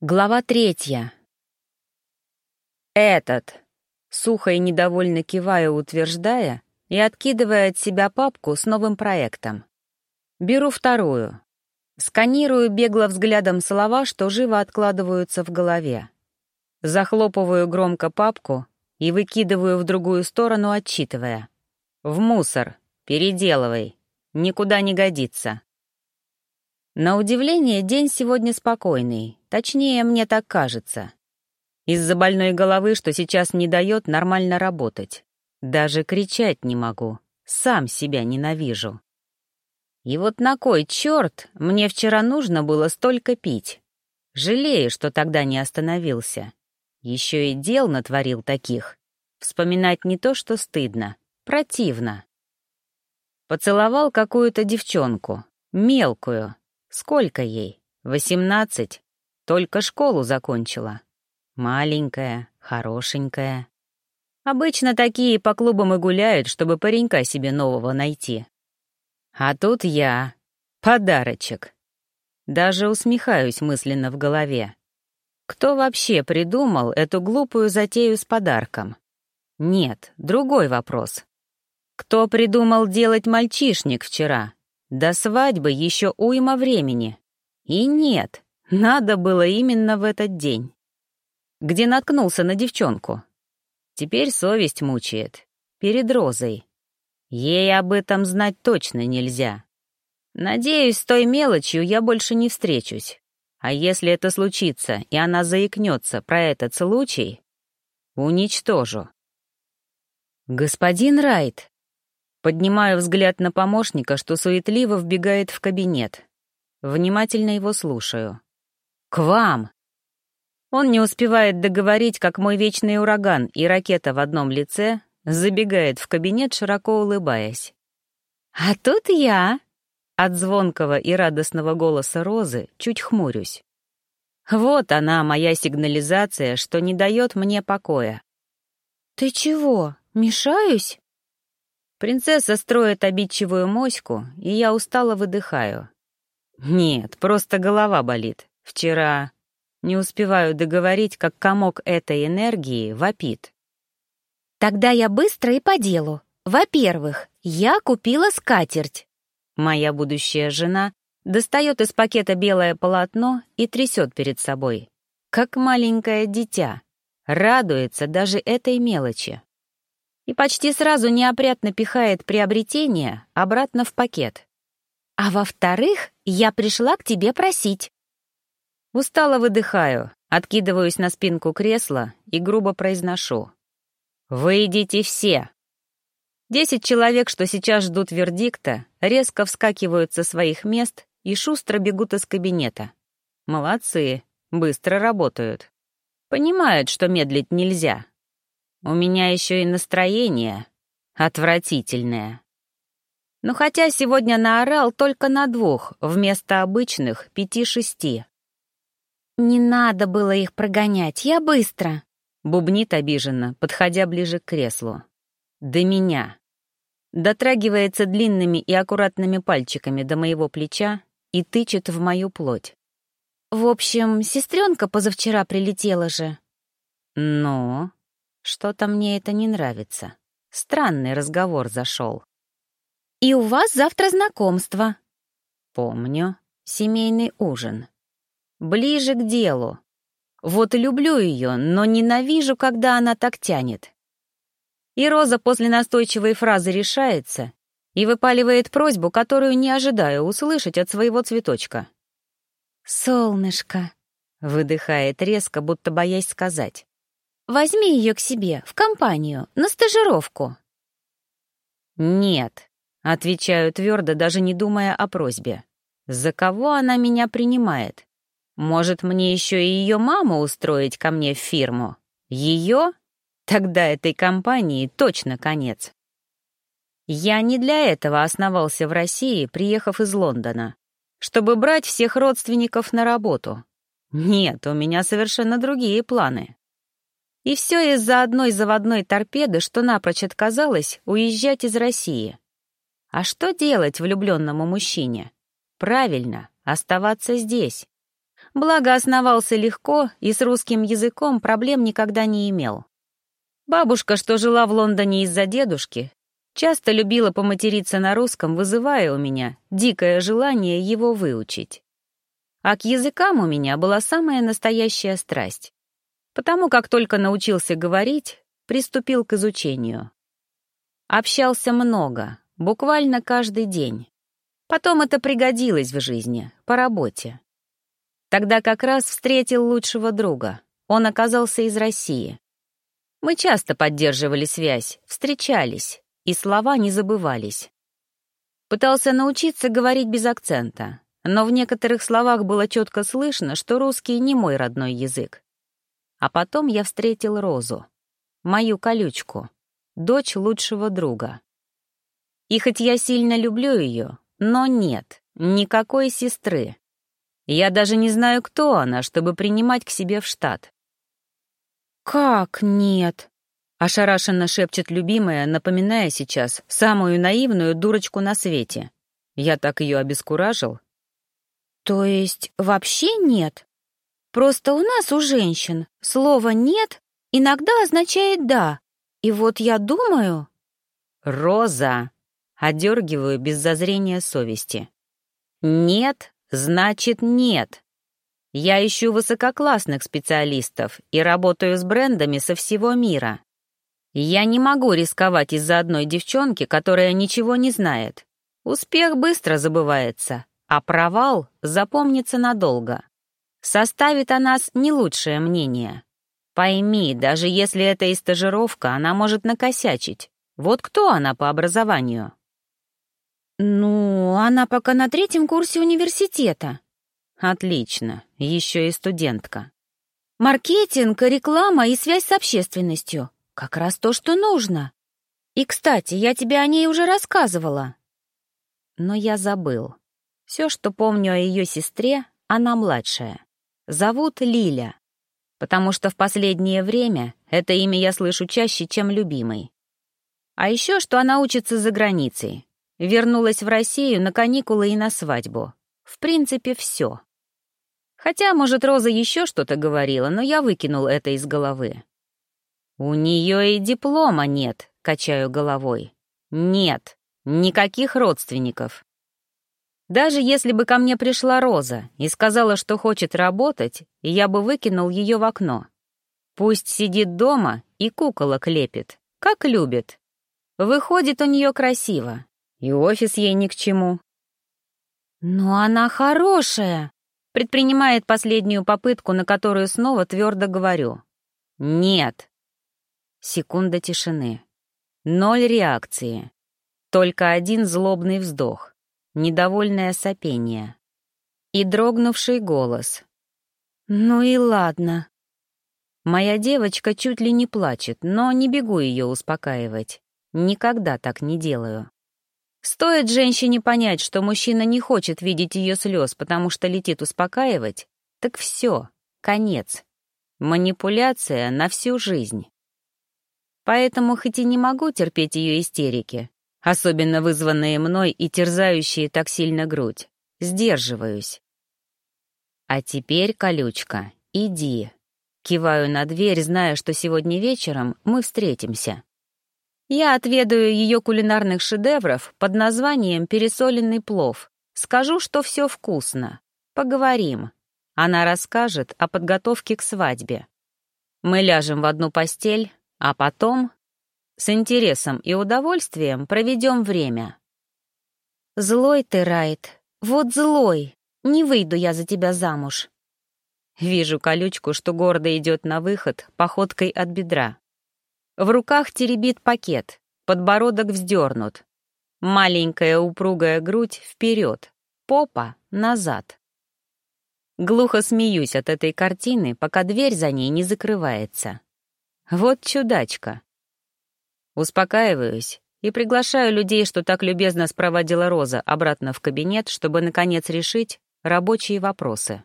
Глава третья. «Этот», — сухо и недовольно кивая, утверждая, и откидывая от себя папку с новым проектом. Беру вторую. Сканирую бегло взглядом слова, что живо откладываются в голове. Захлопываю громко папку и выкидываю в другую сторону, отчитывая. «В мусор. Переделывай. Никуда не годится». На удивление, день сегодня спокойный, точнее, мне так кажется. Из-за больной головы, что сейчас не дает нормально работать. Даже кричать не могу, сам себя ненавижу. И вот на кой черт мне вчера нужно было столько пить? Жалею, что тогда не остановился. Еще и дел натворил таких. Вспоминать не то, что стыдно, противно. Поцеловал какую-то девчонку, мелкую, Сколько ей? Восемнадцать? Только школу закончила. Маленькая, хорошенькая. Обычно такие по клубам и гуляют, чтобы паренька себе нового найти. А тут я. Подарочек. Даже усмехаюсь мысленно в голове. Кто вообще придумал эту глупую затею с подарком? Нет, другой вопрос. Кто придумал делать мальчишник вчера? До свадьбы еще уйма времени. И нет, надо было именно в этот день. Где наткнулся на девчонку. Теперь совесть мучает. Перед Розой. Ей об этом знать точно нельзя. Надеюсь, с той мелочью я больше не встречусь. А если это случится, и она заикнется про этот случай, уничтожу. «Господин Райт», Поднимаю взгляд на помощника, что суетливо вбегает в кабинет. Внимательно его слушаю. «К вам!» Он не успевает договорить, как мой вечный ураган и ракета в одном лице забегает в кабинет, широко улыбаясь. «А тут я!» От звонкого и радостного голоса Розы чуть хмурюсь. Вот она, моя сигнализация, что не дает мне покоя. «Ты чего, мешаюсь?» Принцесса строит обидчивую моську, и я устало выдыхаю. Нет, просто голова болит. Вчера не успеваю договорить, как комок этой энергии вопит. Тогда я быстро и по делу. Во-первых, я купила скатерть. Моя будущая жена достает из пакета белое полотно и трясет перед собой, как маленькое дитя. Радуется даже этой мелочи и почти сразу неопрятно пихает приобретение обратно в пакет. А во-вторых, я пришла к тебе просить. Устало выдыхаю, откидываюсь на спинку кресла и грубо произношу. «Вы идите все!» Десять человек, что сейчас ждут вердикта, резко вскакивают со своих мест и шустро бегут из кабинета. Молодцы, быстро работают. Понимают, что медлить нельзя, у меня еще и настроение отвратительное. Но хотя сегодня наорал только на двух, вместо обычных пяти-шести. «Не надо было их прогонять, я быстро», — бубнит обиженно, подходя ближе к креслу. «До меня». Дотрагивается длинными и аккуратными пальчиками до моего плеча и тычет в мою плоть. «В общем, сестренка позавчера прилетела же». «Ну?» Что-то мне это не нравится. Странный разговор зашел. «И у вас завтра знакомство». «Помню. Семейный ужин. Ближе к делу. Вот люблю ее, но ненавижу, когда она так тянет». И Роза после настойчивой фразы решается и выпаливает просьбу, которую не ожидаю услышать от своего цветочка. «Солнышко», — выдыхает резко, будто боясь сказать. Возьми ее к себе, в компанию, на стажировку». «Нет», — отвечаю твердо, даже не думая о просьбе. «За кого она меня принимает? Может, мне еще и ее маму устроить ко мне в фирму? Ее? Тогда этой компании точно конец». Я не для этого основался в России, приехав из Лондона, чтобы брать всех родственников на работу. Нет, у меня совершенно другие планы. И все из-за одной заводной торпеды, что напрочь отказалась уезжать из России. А что делать влюбленному мужчине? Правильно, оставаться здесь. Благо основался легко и с русским языком проблем никогда не имел. Бабушка, что жила в Лондоне из-за дедушки, часто любила поматериться на русском, вызывая у меня дикое желание его выучить. А к языкам у меня была самая настоящая страсть. Потому как только научился говорить, приступил к изучению. Общался много, буквально каждый день. Потом это пригодилось в жизни, по работе. Тогда как раз встретил лучшего друга. Он оказался из России. Мы часто поддерживали связь, встречались, и слова не забывались. Пытался научиться говорить без акцента, но в некоторых словах было четко слышно, что русский не мой родной язык. А потом я встретил Розу, мою колючку, дочь лучшего друга. И хоть я сильно люблю ее, но нет, никакой сестры. Я даже не знаю, кто она, чтобы принимать к себе в штат. «Как нет?» — ошарашенно шепчет любимая, напоминая сейчас самую наивную дурочку на свете. Я так ее обескуражил. «То есть вообще нет? Просто у нас, у женщин, слово «нет» иногда означает «да». И вот я думаю...» «Роза!» Одергиваю без зазрения совести. «Нет, значит нет. Я ищу высококлассных специалистов и работаю с брендами со всего мира. Я не могу рисковать из-за одной девчонки, которая ничего не знает. Успех быстро забывается, а провал запомнится надолго. Составит о нас не лучшее мнение. Пойми, даже если это и стажировка, она может накосячить. Вот кто она по образованию?» «Ну, она пока на третьем курсе университета». «Отлично, еще и студентка». «Маркетинг, реклама и связь с общественностью. Как раз то, что нужно. И, кстати, я тебе о ней уже рассказывала». Но я забыл. Все, что помню о ее сестре, она младшая. Зовут Лиля. Потому что в последнее время это имя я слышу чаще, чем любимый. А еще, что она учится за границей, Вернулась в Россию на каникулы и на свадьбу. В принципе, все. Хотя, может, Роза еще что-то говорила, но я выкинул это из головы. «У нее и диплома нет», — качаю головой. «Нет, никаких родственников». Даже если бы ко мне пришла Роза и сказала, что хочет работать, я бы выкинул ее в окно. Пусть сидит дома и куколок лепит, как любит. Выходит у нее красиво, и офис ей ни к чему. «Но она хорошая!» Предпринимает последнюю попытку, на которую снова твердо говорю. «Нет». Секунда тишины. Ноль реакции. Только один злобный вздох. Недовольное сопение. И дрогнувший голос. «Ну и ладно». Моя девочка чуть ли не плачет, но не бегу ее успокаивать. Никогда так не делаю. Стоит женщине понять, что мужчина не хочет видеть ее слез, потому что летит успокаивать, так все, конец. Манипуляция на всю жизнь. Поэтому хоть и не могу терпеть ее истерики, особенно вызванные мной и терзающие так сильно грудь, сдерживаюсь. А теперь, колючка, иди. Киваю на дверь, зная, что сегодня вечером мы встретимся. Я отведаю ее кулинарных шедевров под названием «Пересоленный плов». Скажу, что все вкусно. Поговорим. Она расскажет о подготовке к свадьбе. Мы ляжем в одну постель, а потом с интересом и удовольствием проведем время. Злой ты, Райт, вот злой. Не выйду я за тебя замуж. Вижу колючку, что гордо идет на выход походкой от бедра. В руках теребит пакет, подбородок вздернут. Маленькая упругая грудь вперед, попа назад. Глухо смеюсь от этой картины, пока дверь за ней не закрывается. Вот чудачка. Успокаиваюсь и приглашаю людей, что так любезно спроводила Роза, обратно в кабинет, чтобы, наконец, решить рабочие вопросы.